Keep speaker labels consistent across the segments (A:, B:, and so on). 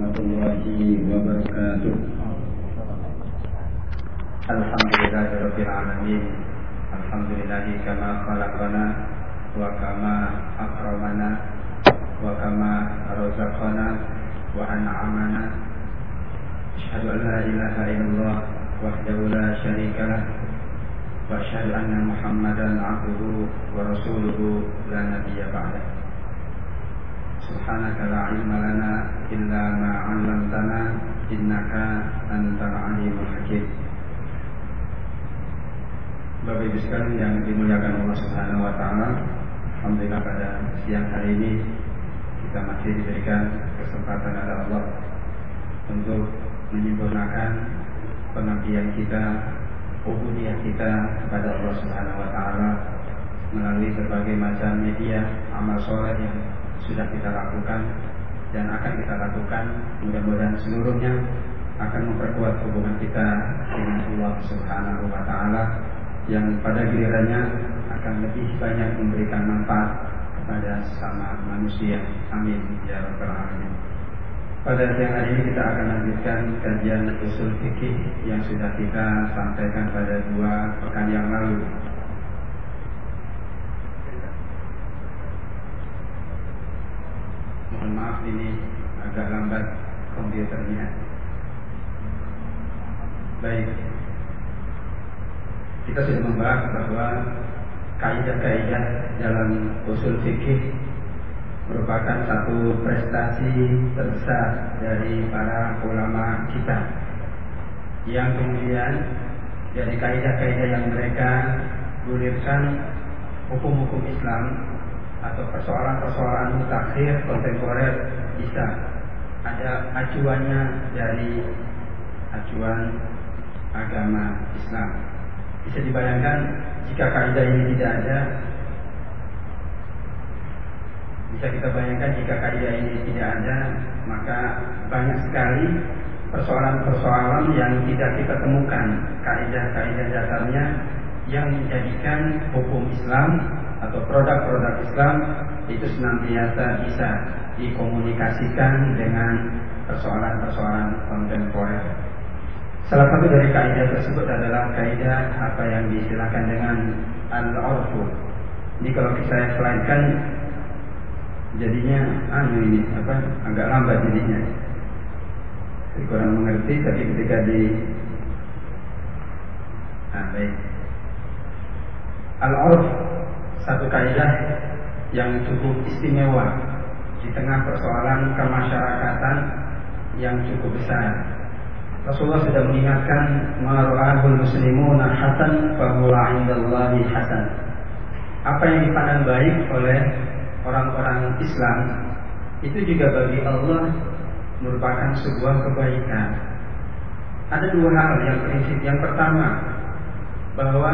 A: ورحمة الله وبركاته. الحمد لله رب العالمين. الحمد لله كما خلقنا وكما أكرمنا وكما رزقنا وأنعمنا. أشهد أن لا إله إلا الله وحده لا شريك له. وأشهد أن محمدا عبده ورسوله لا نبي بعده. Subhanaka la ilma lana illa ma 'allamtana innaka antal alimul hakim. Bapak Ibu sekalian yang dimuliakan Allah Subhanahu wa taala, alhamdulillah pada siang hari ini kita masih diberikan kesempatan oleh Allah untuk menyempurnakan pengabdian kita, ubudiyah kita kepada Allah Subhanahu wa taala melalui berbagai macam media amal soleh yang sudah kita lakukan dan akan kita lakukan mudah-mudahan seluruhnya akan memperkuat hubungan kita dengan Allah Subhanahu wa taala yang pada gilirannya akan lebih banyak memberikan manfaat kepada sesama manusia. Amin ya rabbal alamin. Pada siang hari ini kita akan lanjutkan kajian usul fikih yang sudah kita sampaikan pada dua pekan yang lalu Mohon maaf ini agak lambat komputernya. Baik. Kita sudah membahas bahwa kaidah-kaidah dalam usul fikih merupakan satu prestasi terbesar dari para ulama kita yang kemudian dari kaidah-kaidah yang mereka gulirkan hukum-hukum Islam atau persoalan-persoalan mutakhir kontemporer bisa. Ada acuannya dari acuan agama Islam. Bisa dibayangkan jika kaidah ini tidak ada? Bisa kita bayangkan jika kaidah ini tidak ada maka banyak sekali persoalan-persoalan yang tidak kita temukan. Kaidah-kaidah dasarnya yang menjadikan hukum Islam atau produk-produk Islam itu senantiasa bisa dikomunikasikan dengan persoalan-persoalan kontemporer. Salah satu dari kaidah tersebut adalah kaidah apa yang diistilahkan dengan al-urfu. Ini kalau saya selainkan jadinya anu ini apa agak lambat jadinya. Saya kurang mengerti tapi ketika di ah, baik. Al-urf satu kaidah yang cukup istimewa di tengah persoalan kemasyarakatan yang cukup besar. Rasulullah sudah mengingatkan mar'ahul muslimuna hasan fahuwa indallahi hasan. Apa yang dipandang baik oleh orang-orang Islam itu juga bagi Allah merupakan sebuah kebaikan. Ada dua hal yang prinsip. Yang pertama, bahwa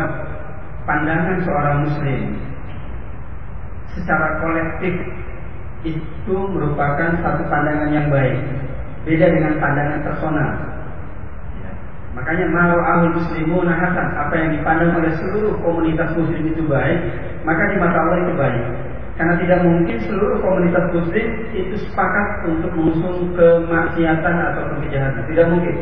A: pandangan seorang muslim secara kolektif itu merupakan satu pandangan yang baik. Beda dengan pandangan personal. Ya. Makanya malu ahli muslimun hasan apa yang dipandang oleh seluruh komunitas muslim itu baik, maka di mata Allah itu baik. Karena tidak mungkin seluruh komunitas muslim itu sepakat untuk mengusung kemaksiatan atau kejahatan. Tidak mungkin.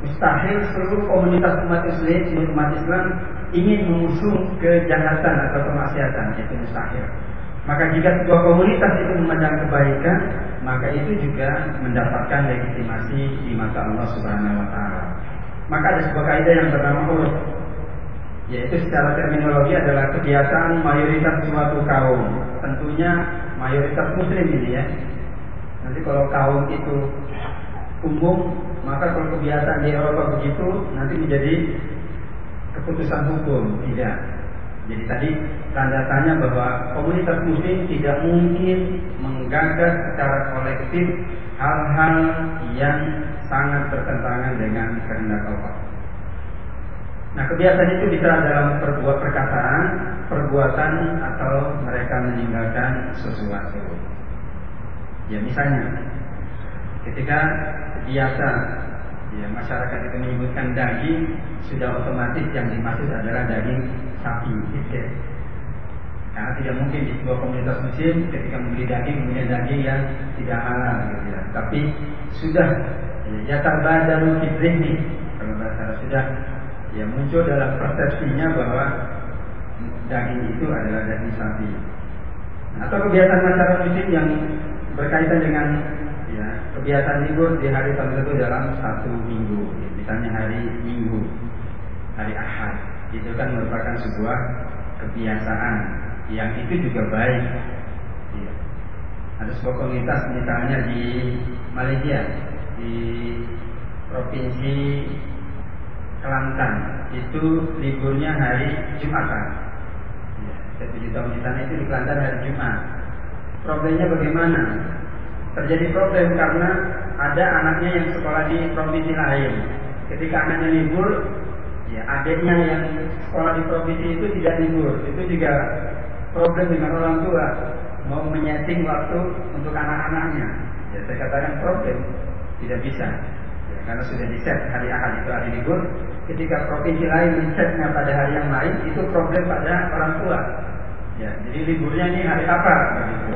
A: Mustahil seluruh komunitas umat Islam, umat Islam ingin mengusung kejahatan atau kemaksiatan. Itu mustahil. Maka jika sebuah komunitas itu memandang kebaikan, maka itu juga mendapatkan legitimasi di mata Allah Subhanahu wa taala. Maka ada sebuah kaidah yang bernama uruf yaitu secara terminologi adalah kebiasaan mayoritas suatu kaum. Tentunya mayoritas muslim ini ya. Nanti kalau kaum itu umum, maka kalau kebiasaan di Eropa begitu nanti menjadi keputusan hukum. Tidak. Jadi tadi tanda tanya bahwa komunitas muslim tidak mungkin menggagas secara kolektif hal-hal yang sangat bertentangan dengan kehendak Allah. Nah kebiasaan itu bisa dalam perbuat perkataan, perbuatan atau mereka meninggalkan sesuatu. Ya misalnya, ketika biasa ya masyarakat itu menyebutkan daging sudah otomatis yang dimaksud adalah daging sapi gitu ya. Karena tidak mungkin di sebuah komunitas muslim ketika membeli daging kemudian daging yang tidak halal gitu ya. Tapi sudah ya terbadaru nih kalau bahasa sudah ya muncul dalam persepsinya bahwa daging itu adalah daging sapi. Nah, atau kebiasaan masyarakat muslim yang berkaitan dengan ya kebiasaan libur di hari tertentu dalam satu minggu, misalnya hari Minggu, hari Ahad, itu kan merupakan sebuah kebiasaan yang itu juga baik. Ya. Ada sebuah komunitas misalnya di Malaysia, di provinsi Kelantan, itu liburnya hari Jumatan. Ya, saya tujuh tahun di sana itu di Kelantan hari Jumat. Problemnya bagaimana? Terjadi problem karena ada anaknya yang sekolah di provinsi lain. Ketika anaknya libur, ya adiknya yang sekolah di provinsi itu tidak libur. Itu juga problem dengan orang tua mau menyeting waktu untuk anak-anaknya. Ya saya katakan problem tidak bisa. Ya, karena sudah di set hari Ahad itu hari libur. Ketika provinsi lain men-setnya pada hari yang lain, itu problem pada orang tua. Ya, jadi liburnya ini hari apa? Begitu.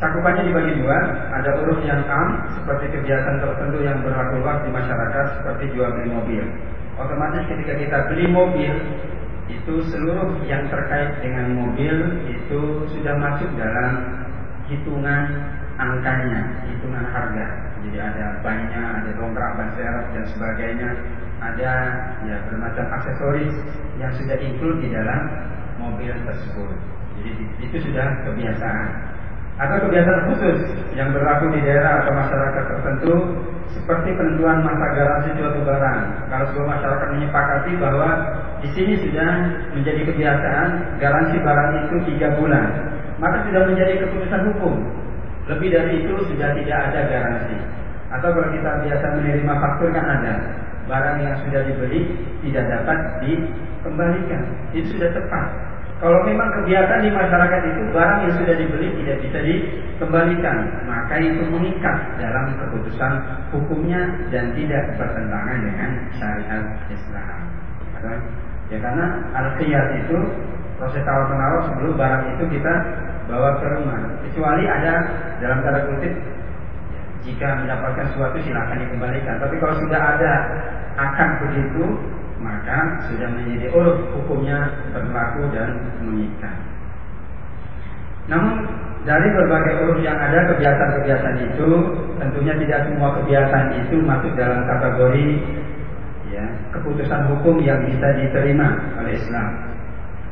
A: Cakupannya dibagi dua, ada uruf yang am seperti kegiatan tertentu yang berlaku di masyarakat seperti jual beli mobil. Otomatis ketika kita beli mobil itu seluruh yang terkait dengan mobil itu sudah masuk dalam hitungan angkanya, hitungan harga. Jadi ada banyak, ada dongkrak, ban serep dan sebagainya. Ada ya bermacam aksesoris yang sudah include di dalam mobil tersebut. Jadi itu sudah kebiasaan atau kebiasaan khusus yang berlaku di daerah atau masyarakat tertentu seperti penentuan masa garansi suatu barang. Kalau sebuah masyarakat menyepakati bahwa di sini sudah menjadi kebiasaan garansi barang itu tiga bulan, maka sudah menjadi keputusan hukum. Lebih dari itu sudah tidak ada garansi. Atau kalau kita biasa menerima faktur kan ada barang yang sudah dibeli tidak dapat dikembalikan. Itu sudah tepat. Kalau memang kebiasaan di masyarakat itu barang yang sudah dibeli tidak bisa dikembalikan, maka itu mengikat dalam keputusan hukumnya dan tidak bertentangan dengan syariat Islam. Ya karena al itu proses tawar menawar sebelum barang itu kita bawa ke rumah. Kecuali ada dalam tanda kutip jika mendapatkan sesuatu silahkan dikembalikan. Tapi kalau sudah ada akan begitu maka sudah menjadi urut hukumnya berlaku dan mengikat. Namun dari berbagai urut yang ada kebiasaan-kebiasaan itu tentunya tidak semua kebiasaan itu masuk dalam kategori ya, keputusan hukum yang bisa diterima oleh Islam.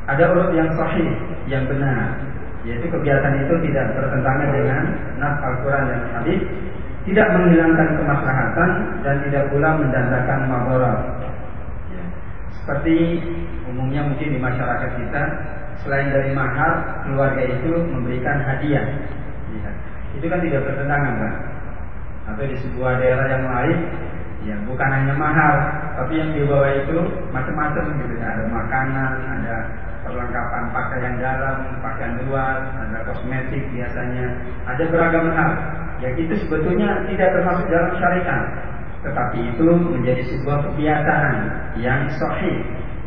A: Ada urut yang sahih, yang benar, yaitu kebiasaan itu tidak bertentangan dengan nas Al-Quran dan Hadis, tidak menghilangkan kemaslahatan dan tidak pula mendandakan maborat seperti umumnya mungkin di masyarakat kita, selain dari mahar, keluarga itu memberikan hadiah. Ya. Itu kan tidak bertentangan, Pak. Atau di sebuah daerah yang lain, ya bukan hanya mahar, tapi yang dibawa itu macam-macam gitu ya. Ada makanan, ada perlengkapan pakaian dalam, pakaian luar, ada kosmetik biasanya, ada beragam hal. Yang itu sebetulnya tidak termasuk dalam syariat tetapi itu menjadi sebuah kebiasaan yang sahih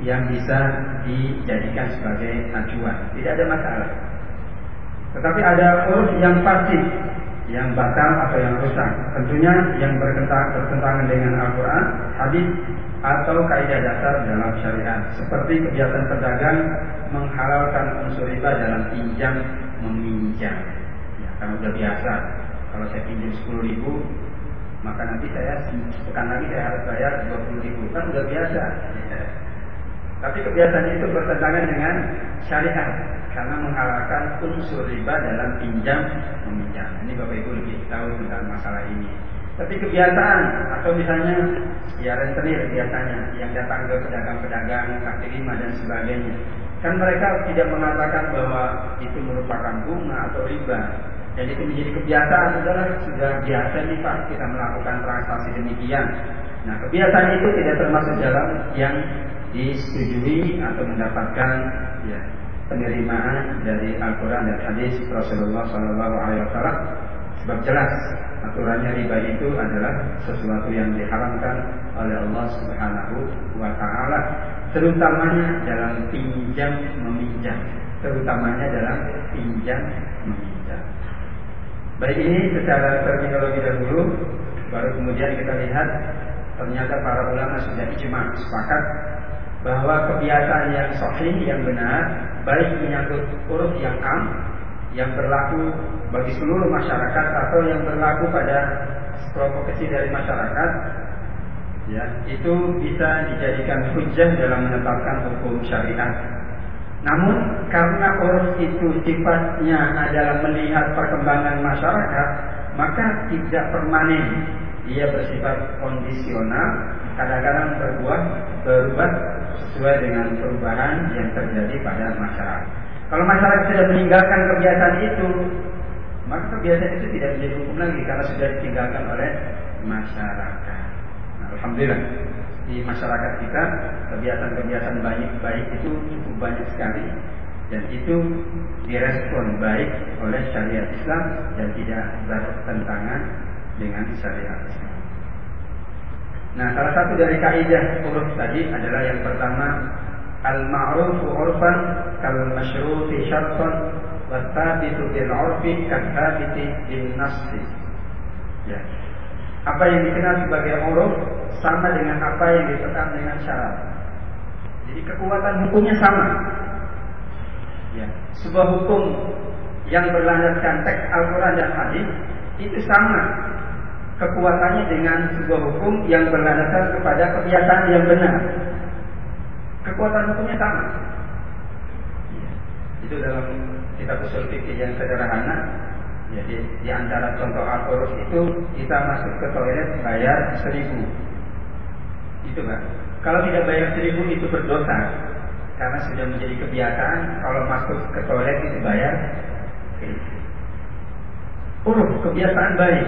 A: yang bisa dijadikan sebagai acuan. Tidak ada masalah. Tetapi ada urus yang pasti, yang batal atau yang rusak. Tentunya yang bertentangan dengan Al-Quran, hadis atau kaidah dasar dalam syariat. Seperti kebiasaan pedagang menghalalkan unsur riba dalam pinjam meminjam. Ya, kan udah biasa. Kalau saya pinjam 10 ribu, maka nanti saya sepekan lagi saya harus bayar 20 ribu kan udah biasa. Tapi kebiasaan itu bertentangan dengan syariat. Karena menghalalkan unsur riba dalam pinjam meminjam. Ini bapak ibu lebih tahu tentang masalah ini. Tapi kebiasaan atau misalnya ya rentenir biasanya yang datang ke pedagang-pedagang kaki lima dan sebagainya. Kan mereka tidak mengatakan bahwa itu merupakan bunga atau riba. Dan itu menjadi kebiasaan adalah sudah biasa nih Pak kita melakukan transaksi demikian. Nah kebiasaan itu tidak termasuk dalam yang disetujui atau mendapatkan ya, penerimaan dari Al-Quran dan hadis Rasulullah Shallallahu Alaihi Wasallam. Sebab jelas aturannya riba itu adalah sesuatu yang diharamkan oleh Allah Subhanahu Wa Taala, terutamanya dalam pinjam meminjam. terutamanya dalam pinjam meminjam. Baik ini secara terminologi dahulu, baru kemudian kita lihat ternyata para ulama sudah ijma sepakat bahwa kebiasaan yang sahih yang benar baik menyangkut huruf yang am yang berlaku bagi seluruh masyarakat atau yang berlaku pada kelompok kecil dari masyarakat ya itu bisa dijadikan hujah dalam menetapkan hukum syariat namun karena urus itu sifatnya adalah melihat perkembangan masyarakat, maka tidak permanen. Ia bersifat kondisional, kadang-kadang berbuah berubah sesuai dengan perubahan yang terjadi pada masyarakat. Kalau masyarakat sudah meninggalkan kebiasaan itu, maka kebiasaan itu tidak menjadi hukum lagi karena sudah ditinggalkan oleh masyarakat. Nah, Alhamdulillah di masyarakat kita kebiasaan-kebiasaan baik baik itu cukup banyak sekali dan itu direspon baik oleh syariat Islam dan tidak bertentangan dengan syariat Islam. Nah, salah satu dari kaidah uruf tadi adalah yang pertama al-ma'ruf urfan kal masyruti syartan wa thabitu bil 'urfi ka thabiti bin. Ya. Apa yang dikenal sebagai uruf sama dengan apa yang ditetapkan dengan syarat. Jadi kekuatan hukumnya sama. Ya, sebuah hukum yang berlandaskan teks Al-Quran dan hadis itu sama kekuatannya dengan sebuah hukum yang berlandaskan kepada kebiasaan yang benar. Kekuatan hukumnya sama. Ya, itu dalam kitab usul fikih yang sederhana jadi di antara contoh al itu kita masuk ke toilet bayar seribu. Itu kan? Kalau tidak bayar seribu itu berdosa karena sudah menjadi kebiasaan kalau masuk ke toilet itu bayar. Uruf kebiasaan baik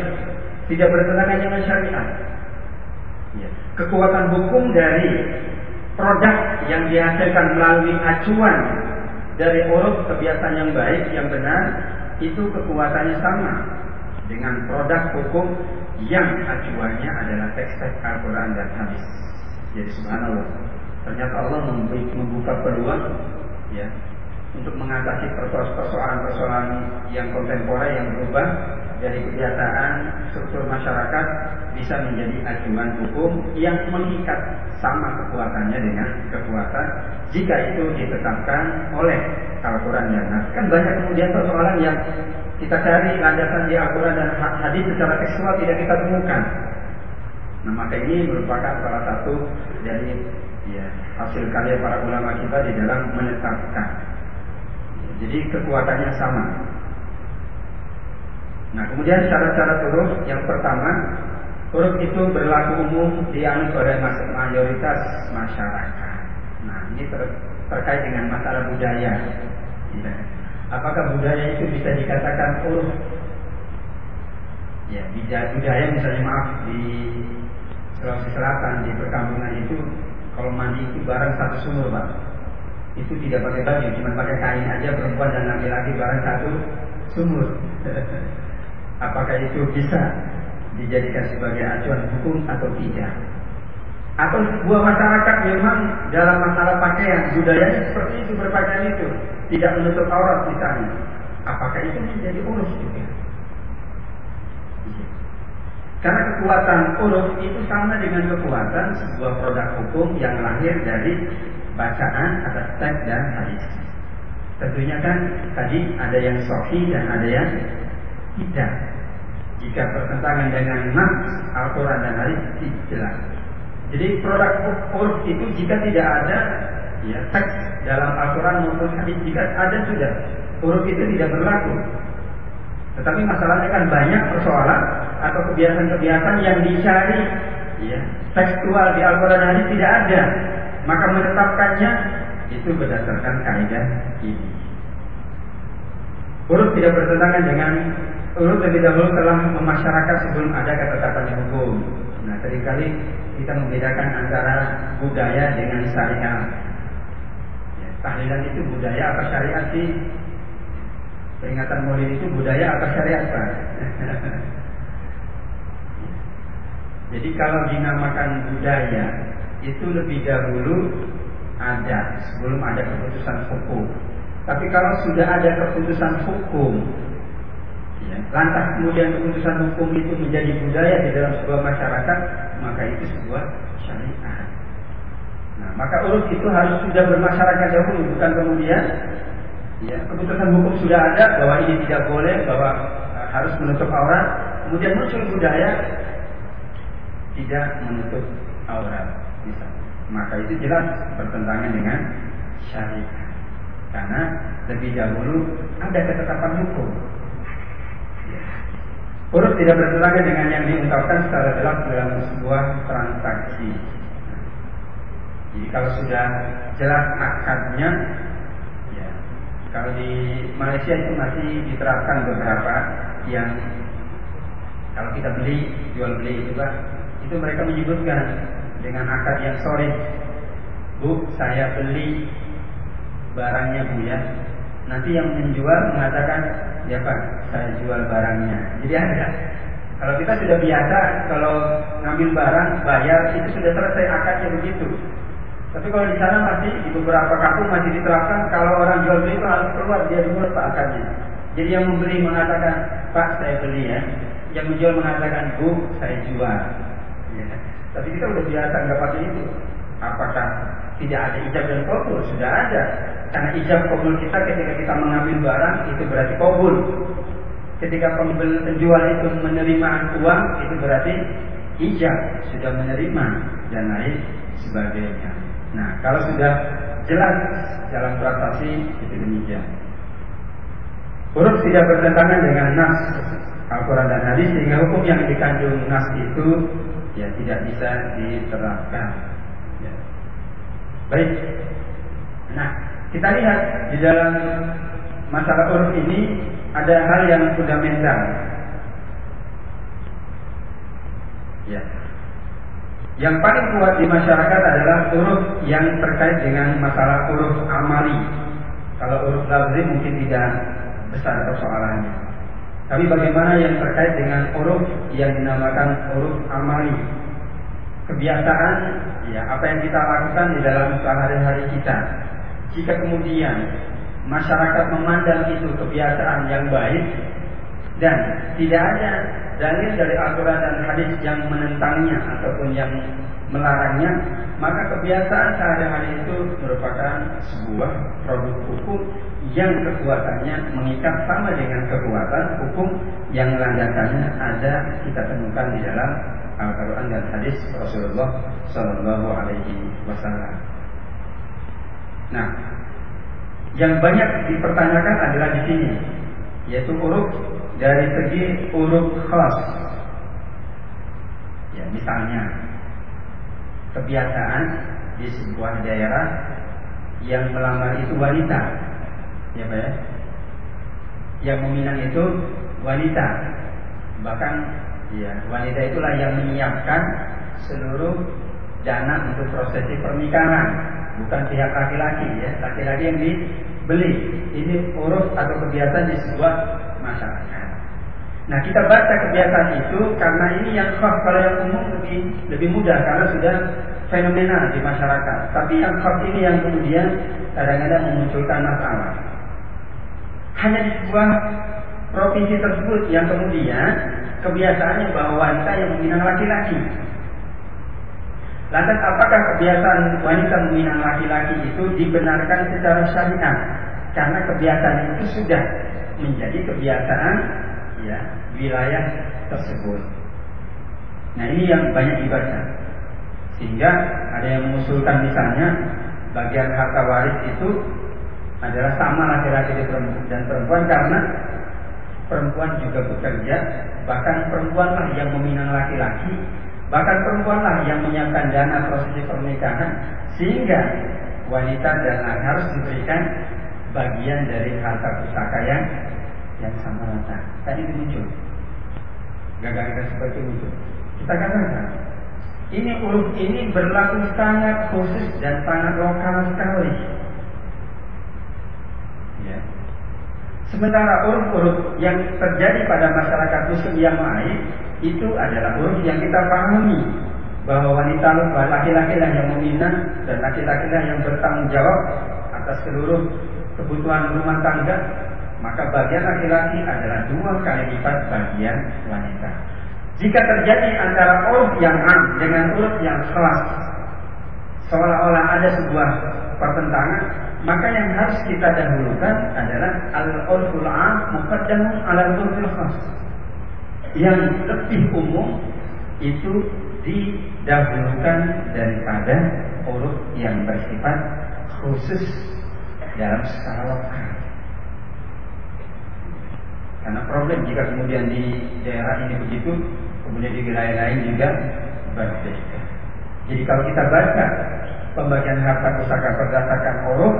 A: tidak bertentangan dengan syariat. Ya. Kekuatan hukum dari produk yang dihasilkan melalui acuan dari uruf kebiasaan yang baik yang benar itu kekuatannya sama dengan produk hukum yang acuannya adalah teks-teks Al-Quran dan hadis. Jadi subhanallah, ternyata Allah membuka peluang ya untuk mengatasi persoalan-persoalan yang kontemporer yang berubah dari kebiasaan struktur masyarakat bisa menjadi acuan hukum yang mengikat sama kekuatannya dengan kekuatan jika itu ditetapkan oleh Al-Quran dan. Kan banyak kemudian persoalan yang kita cari landasan di Al-Quran dan hadis secara tekstual tidak kita temukan. Nah maka ini merupakan salah satu dari ya, hasil karya para ulama kita di dalam menetapkan. Jadi kekuatannya sama. Nah kemudian syarat-syarat huruf yang pertama huruf itu berlaku umum dianut oleh mayoritas masyarakat. Nah ini ter terkait dengan masalah budaya. Ya. Apakah budaya itu bisa dikatakan huruf? Ya, budaya misalnya maaf di Sulawesi Selatan di perkampungan itu kalau mandi itu barang satu sumur pak itu tidak pakai baju cuma pakai kain aja perempuan dan laki-laki barang satu sumur apakah itu bisa dijadikan sebagai acuan hukum atau tidak? Atau sebuah masyarakat memang dalam masalah pakaian budayanya seperti itu berpakaian itu tidak menutup aurat misalnya. Apakah itu menjadi urus juga? Karena kekuatan uruf itu sama dengan kekuatan sebuah produk hukum yang lahir dari bacaan atas teks dan hadis. Tentunya kan tadi ada yang sohi dan ada yang tidak. Jika bertentangan dengan nas Al-Quran dan hadis tidak jelas. Jadi produk uruf itu jika tidak ada ya teks dalam Al-Quran maupun hadis jika ada sudah uruf itu tidak berlaku. Tetapi masalahnya kan banyak persoalan atau kebiasaan-kebiasaan yang dicari ya, tekstual di Al-Quran dan hadis tidak ada. Maka menetapkannya itu berdasarkan kaidah ini. Urut tidak bertentangan dengan urut lebih dahulu telah memasyarakat sebelum ada ketetapan hukum. Nah, sering kali kita membedakan antara budaya dengan syariat. Ya, tahlilan itu budaya apa syariat sih? Peringatan maulid itu budaya apa syariat Pak? Jadi kalau dinamakan budaya itu lebih dahulu ada sebelum ada keputusan hukum. Tapi kalau sudah ada keputusan hukum, lantas kemudian keputusan hukum itu menjadi budaya di dalam sebuah masyarakat, maka itu sebuah syariat. Nah, maka urut itu harus sudah bermasyarakat dahulu, bukan kemudian ya, keputusan hukum sudah ada bahwa ini tidak boleh, bahwa uh, harus menutup aurat, kemudian muncul budaya tidak menutup aurat. Maka itu jelas bertentangan dengan syariat. Karena lebih dahulu ada ketetapan hukum. Urut tidak bertentangan dengan yang diungkapkan secara jelas dalam sebuah transaksi. Jadi kalau sudah jelas akadnya, ya, kalau di Malaysia itu masih diterapkan beberapa yang kalau kita beli jual beli itu kan, itu mereka menyebutkan dengan akad yang sorry, bu saya beli barangnya bu ya. Nanti yang menjual mengatakan ya pak saya jual barangnya. Jadi ada. Kalau kita sudah biasa kalau ngambil barang bayar itu sudah selesai akadnya begitu. Tapi kalau di sana masih di beberapa kampung masih diterapkan kalau orang jual beli itu harus keluar dia dulu pak akadnya. Jadi yang membeli mengatakan pak saya beli ya. Yang menjual mengatakan bu saya jual. Ya. Tapi kita udah biasa nggak pakai itu. Apakah tidak ada ijab dan kabul? Sudah ada. Karena ijab kabul kita ketika kita mengambil barang itu berarti kabul. Ketika pembeli penjual itu menerima uang itu berarti ijab sudah menerima dan lain sebagainya. Nah, kalau sudah jelas dalam transaksi itu demikian. Huruf tidak bertentangan dengan nas Al-Quran dan hadis sehingga hukum yang dikandung nas itu ya tidak bisa diterapkan. Ya. Baik. Kita lihat di dalam masalah uruf ini ada hal yang fundamental. Ya. Yang paling kuat di masyarakat adalah uruf yang terkait dengan masalah uruf amali. Kalau uruf lafzi mungkin tidak besar persoalannya. Tapi bagaimana yang terkait dengan uruf yang dinamakan uruf amali? Kebiasaan, ya apa yang kita lakukan di dalam sehari-hari kita. Jika kemudian masyarakat memandang itu kebiasaan yang baik dan tidak ada dalil dari aturan dan hadis yang menentangnya ataupun yang melarangnya, maka kebiasaan sehari-hari itu merupakan sebuah produk hukum yang kekuatannya mengikat sama dengan kekuatan hukum yang landasannya ada kita temukan di dalam Al-Quran dan hadis Rasulullah Shallallahu Alaihi Wasallam. Nah, yang banyak dipertanyakan adalah di sini, yaitu huruf dari segi huruf khas. Ya, misalnya kebiasaan di sebuah daerah yang melamar itu wanita, ya pak ya, yang meminang itu wanita, bahkan ya wanita itulah yang menyiapkan seluruh dana untuk prosesi pernikahan, bukan pihak laki-laki ya, laki-laki yang dibeli. Ini urus atau kebiasaan di sebuah masyarakat. Nah kita baca kebiasaan itu karena ini yang khas kalau yang umum lebih lebih mudah karena sudah fenomenal di masyarakat. Tapi yang khas ini yang kemudian kadang-kadang memunculkan masalah. Hanya di sebuah provinsi tersebut yang kemudian kebiasaannya bahwa wanita yang meminang laki-laki. Lantas apakah kebiasaan wanita meminang laki-laki itu dibenarkan secara syariat? Karena kebiasaan itu sudah menjadi kebiasaan ya wilayah tersebut. Nah ini yang banyak dibaca. Sehingga ada yang mengusulkan misalnya bagian harta waris itu adalah sama laki-laki dan perempuan karena perempuan juga bekerja, bahkan perempuanlah yang meminang laki-laki, bahkan perempuanlah yang menyiapkan dana prosesi pernikahan, sehingga wanita dan laki harus diberikan bagian dari harta pusaka yang yang sama rata. Tadi muncul. Gagal-gagal seperti itu. Kita katakan, ini huruf ini berlaku sangat khusus dan sangat lokal sekali. Ya. Sementara uruf-uruf yang terjadi pada masyarakat muslim yang lain itu adalah uruf yang kita pahami bahwa wanita laki-laki yang meminang dan laki-laki yang bertanggung jawab atas seluruh kebutuhan rumah tangga, maka bagian laki-laki adalah dua kali lipat bagian wanita. Jika terjadi antara uruf yang am dengan uruf yang khas, seolah-olah ada sebuah pertentangan, maka yang harus kita dahulukan adalah al-urful am muqaddamun ala al-urfil khas. Yang lebih umum itu didahulukan daripada uruf yang bersifat khusus dalam skala lokal. Karena problem jika kemudian di daerah ini begitu, kemudian di wilayah lain juga berbeda. Jadi kalau kita baca pembagian harta pusaka berdasarkan uruf,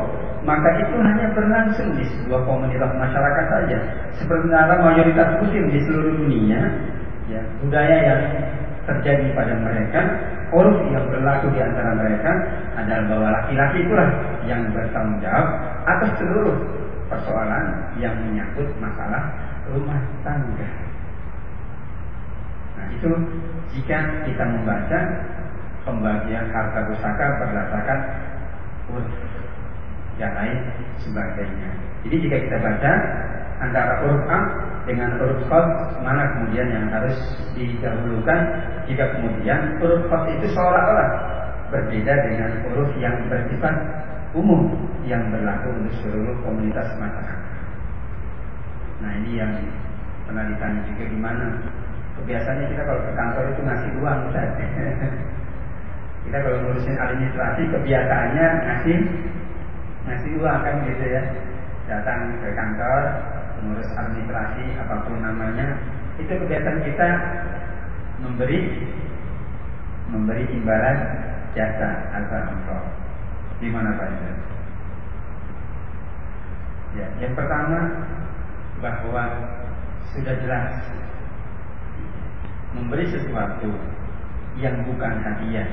A: maka itu hanya berlangsung di sebuah komunitas masyarakat saja. Sebenarnya mayoritas muslim di seluruh dunia, ya, budaya yang terjadi pada mereka, uruf yang berlaku di antara mereka adalah bahwa laki-laki itulah yang bertanggung jawab atas seluruh persoalan yang menyangkut masalah rumah tangga. Nah itu jika kita membaca pembagian harta pusaka berdasarkan yang lain sebagainya. Jadi jika kita baca antara huruf am dengan huruf khot mana kemudian yang harus didahulukan jika kemudian huruf khot itu seolah-olah berbeda dengan huruf yang bersifat umum yang berlaku untuk seluruh komunitas masyarakat. Nah ini yang pernah ditanya juga gimana kebiasaannya kita kalau ke kantor itu ngasih uang kita kalau ngurusin administrasi kebiasaannya ngasih uang kan gitu ya. Datang ke kantor mengurus administrasi apa pun namanya. Itu kebiasaan kita memberi memberi imbalan jasa atau engkau di mana Pak Ya, yang pertama bahwa sudah jelas memberi sesuatu yang bukan hadiah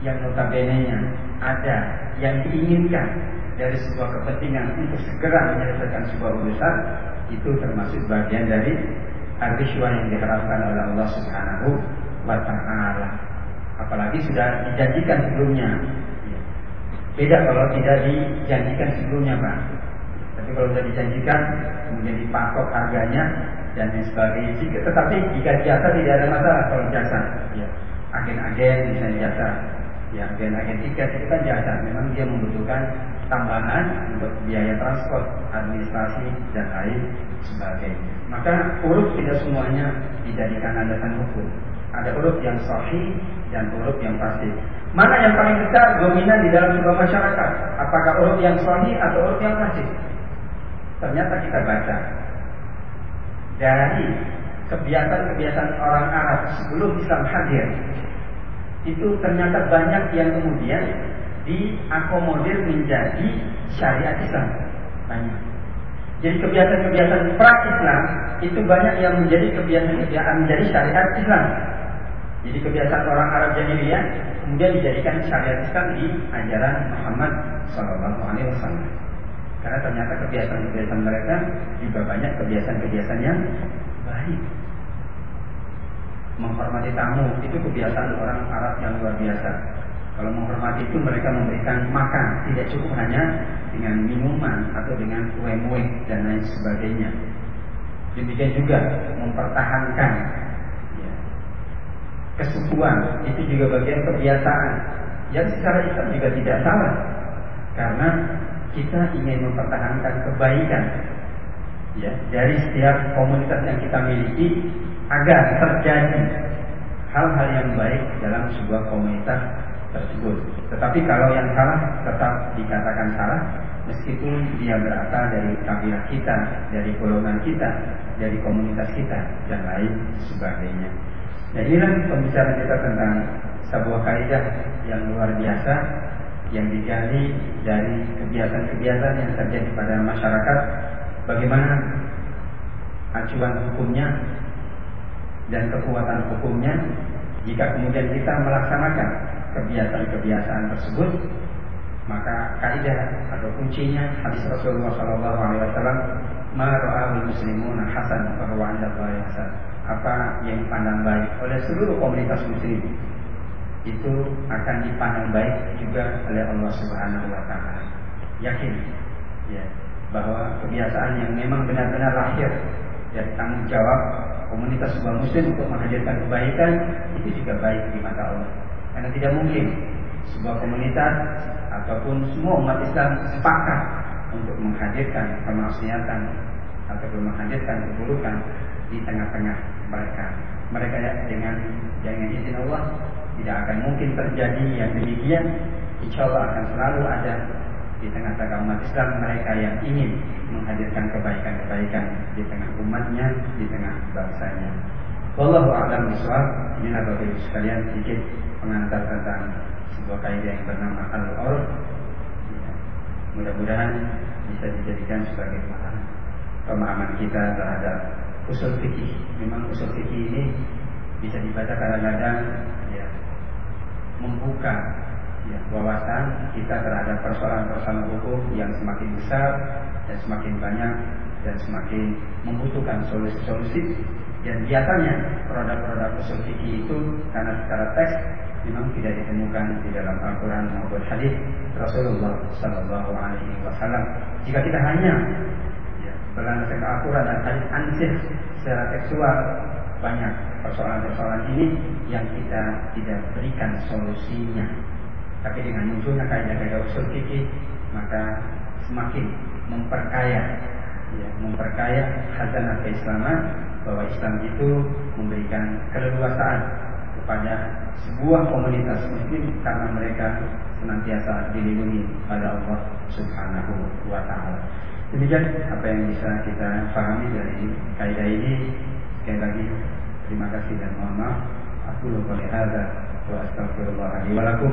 A: yang notabene-nya ada yang diinginkan dari sebuah kepentingan untuk segera menyelesaikan sebuah urusan itu termasuk bagian dari artiswa yang diharapkan oleh Allah Subhanahu wa taala. Apalagi sudah dijanjikan sebelumnya. Beda kalau tidak dijanjikan sebelumnya, Pak. Tapi kalau sudah dijanjikan, kemudian dipatok harganya dan lain sebagainya. Tetapi jika jasa tidak ada masalah kalau jasa, ya. agen-agen misalnya jasa, ya agen-agen tiket itu kan jasa. Memang dia membutuhkan tambahan untuk biaya transport, administrasi dan lain sebagainya. Maka huruf tidak semuanya dijadikan landasan hukum. Ada huruf yang sahih dan huruf yang fasih. Mana yang paling besar dominan di dalam sebuah masyarakat? Apakah huruf yang sahih atau huruf yang fasih? Ternyata kita baca dari kebiasaan-kebiasaan orang Arab sebelum Islam hadir itu ternyata banyak yang kemudian diakomodir menjadi syariat Islam banyak. Jadi kebiasaan-kebiasaan pra Islam itu banyak yang menjadi kebiasaan-kebiasaan menjadi syariat Islam. Jadi kebiasaan orang Arab jahiliyah kemudian dijadikan syariat Islam di ajaran Muhammad Shallallahu Alaihi Wasallam. Karena ternyata kebiasaan-kebiasaan mereka juga banyak kebiasaan-kebiasaan yang baik. Menghormati tamu. Itu kebiasaan orang Arab yang luar biasa. Kalau menghormati itu mereka memberikan makan, tidak cukup hanya dengan minuman atau dengan kue-kue dan lain sebagainya. Demikian juga mempertahankan ya, kesukuan. Itu juga bagian kebiasaan. Yang secara Islam juga tidak salah. Karena kita ingin mempertahankan kebaikan ya dari setiap komunitas yang kita miliki agar terjadi hal-hal yang baik dalam sebuah komunitas tersebut. Tetapi kalau yang salah tetap dikatakan salah meskipun dia berasal dari kabilah kita, dari golongan kita, dari komunitas kita dan lain sebagainya. Nah inilah pembicaraan kita tentang sebuah kaidah yang luar biasa yang digali dari kebiasaan-kebiasaan yang terjadi pada masyarakat bagaimana acuan hukumnya dan kekuatan hukumnya jika kemudian kita melaksanakan kebiasaan-kebiasaan tersebut maka kaidah atau kuncinya hadis Rasulullah Shallallahu Alaihi Wasallam marahul muslimun hasan bahwa anda hasan apa yang dipandang baik oleh seluruh komunitas muslim itu akan dipandang baik juga oleh Allah Subhanahu wa taala. Yakin ya bahwa kebiasaan yang memang benar-benar lahir dari tanggung jawab komunitas sebuah muslim untuk menghadirkan kebaikan itu juga baik di mata Allah. Karena tidak mungkin sebuah komunitas ataupun semua umat Islam sepakat untuk menghadirkan kemaksiatan ataupun menghadirkan keburukan di tengah-tengah mereka. Mereka dengan dengan izin Allah tidak akan mungkin terjadi yang demikian. Insya Allah akan selalu ada di tengah-tengah umat Islam mereka yang ingin menghadirkan kebaikan-kebaikan di tengah umatnya, di tengah bangsanya. Wallahu a'lam bishawab. Inilah Bapak Ibu sekalian sedikit pengantar tentang sebuah kaidah yang bernama al-urf. Ya. Mudah-mudahan bisa dijadikan sebagai pemahaman kita terhadap usul fikih. Memang usul fikih ini bisa dibaca kadang-kadang ya, membuka wawasan kita terhadap persoalan-persoalan hukum yang semakin besar dan semakin banyak dan semakin membutuhkan solusi-solusi dan biasanya produk-produk usul fikih itu karena secara teks memang tidak ditemukan di dalam Al-Quran maupun hadis Rasulullah Sallallahu Alaihi Wasallam. Jika kita hanya ya, berlandaskan Al-Quran dan hadis ansih secara tekstual banyak persoalan-persoalan ini yang kita tidak berikan solusinya tapi dengan munculnya kaidah-kaidah usul fikih maka semakin memperkaya ya, memperkaya khazanah keislaman bahwa Islam itu memberikan keleluasaan kepada sebuah komunitas muslim karena mereka senantiasa dilindungi oleh Allah Subhanahu wa taala. Demikian apa yang bisa kita pahami dari kaidah ini. Sekali lagi terima kasih dan mohon maaf. Aku lupa lihat wa wa lakum.